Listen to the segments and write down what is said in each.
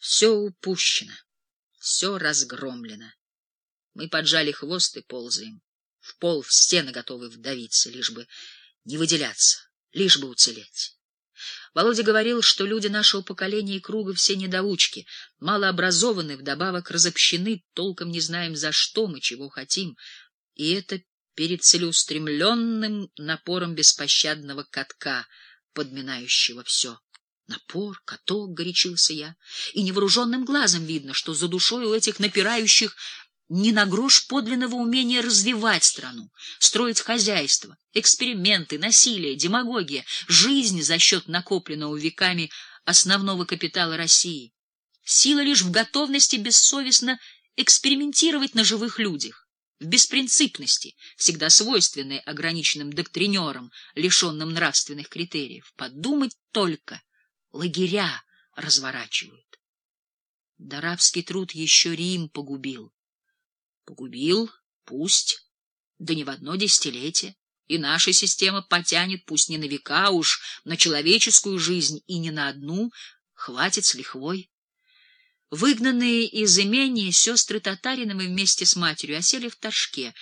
Все упущено, все разгромлено. Мы поджали хвост и ползаем. В пол, в стены готовы вдавиться, лишь бы не выделяться, лишь бы уцелеть. Володя говорил, что люди нашего поколения и круга все недоучки, малообразованы, вдобавок разобщены, толком не знаем, за что мы, чего хотим. И это перед целеустремленным напором беспощадного катка, подминающего все. Напор, каток, горячился я, и невооруженным глазом видно, что за душой у этих напирающих ни на грош подлинного умения развивать страну, строить хозяйство, эксперименты, насилие, демагогия, жизнь за счет накопленного веками основного капитала России. Сила лишь в готовности бессовестно экспериментировать на живых людях, в беспринципности, всегда свойственной ограниченным доктринерам, лишенным нравственных критериев. Подумать только, лагеря разворачивают. Да труд еще Рим погубил. Погубил, пусть, да не в одно десятилетие. И наша система потянет, пусть не на века, а уж на человеческую жизнь, и не на одну, хватит с лихвой. Выгнанные из имения сестры Татариновы вместе с матерью осели в Торжке,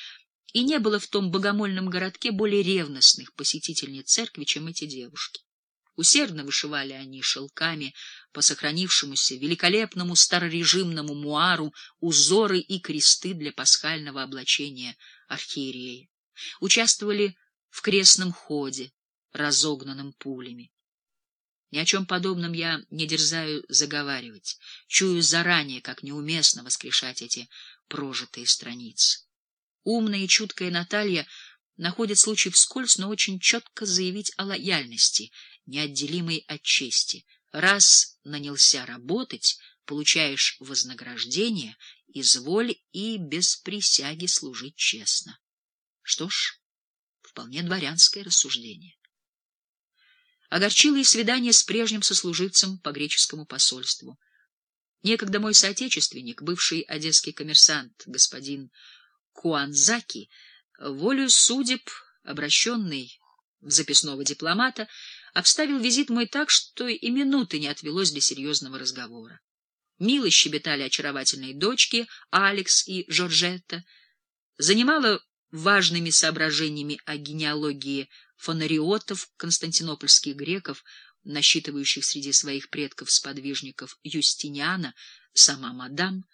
и не было в том богомольном городке более ревностных посетительниц церкви, чем эти девушки. Усердно вышивали они шелками по сохранившемуся великолепному старорежимному муару узоры и кресты для пасхального облачения архиерея. Участвовали в крестном ходе, разогнанном пулями. Ни о чем подобном я не дерзаю заговаривать, чую заранее, как неуместно воскрешать эти прожитые страницы. Умная и чуткая Наталья находит случай вскользь, но очень четко заявить о лояльности неотделимой от чести. Раз нанялся работать, получаешь вознаграждение, изволь и без присяги служить честно. Что ж, вполне дворянское рассуждение. Огорчило и свидание с прежним сослуживцем по греческому посольству. Некогда мой соотечественник, бывший одесский коммерсант, господин Куанзаки, волю судеб, обращенный в записного дипломата, обставил визит мой так, что и минуты не отвелось для серьезного разговора. Мило щебетали очаровательные дочки Алекс и Жоржетта, занимала важными соображениями о генеалогии фонариотов, константинопольских греков, насчитывающих среди своих предков-сподвижников Юстиниана, сама мадам,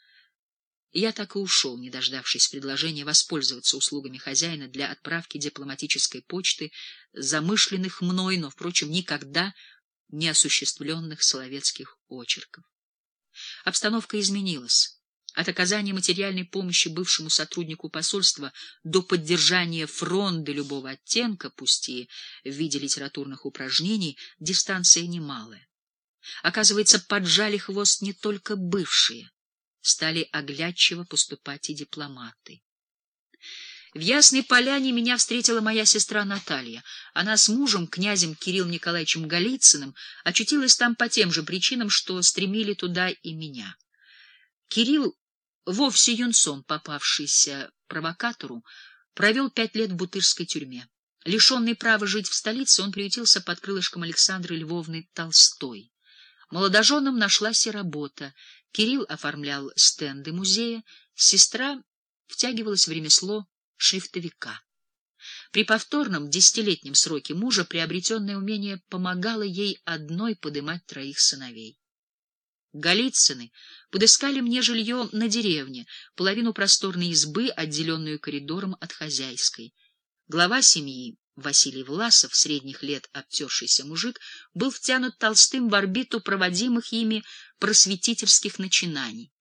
я так и ушел, не дождавшись предложения воспользоваться услугами хозяина для отправки дипломатической почты, замышленных мной, но, впрочем, никогда не осуществленных соловецких очерков. Обстановка изменилась. От оказания материальной помощи бывшему сотруднику посольства до поддержания фронда любого оттенка, пусть и в виде литературных упражнений, дистанция немалая. Оказывается, поджали хвост не только бывшие стали оглядчиво поступать и дипломаты. В Ясной Поляне меня встретила моя сестра Наталья. Она с мужем, князем Кириллом Николаевичем Голицыным, очутилась там по тем же причинам, что стремили туда и меня. Кирилл, вовсе юнцом попавшийся провокатору, провел пять лет в Бутырской тюрьме. Лишенный права жить в столице, он приютился под крылышком Александры Львовны Толстой. Молодоженам нашлась и работа. Кирилл оформлял стенды музея, сестра втягивалась в ремесло шрифтовика. При повторном десятилетнем сроке мужа приобретенное умение помогало ей одной подымать троих сыновей. Голицыны подыскали мне жилье на деревне, половину просторной избы, отделенную коридором от хозяйской. Глава семьи, Василий Власов, средних лет обтершийся мужик, был втянут толстым в орбиту проводимых ими просветительских начинаний.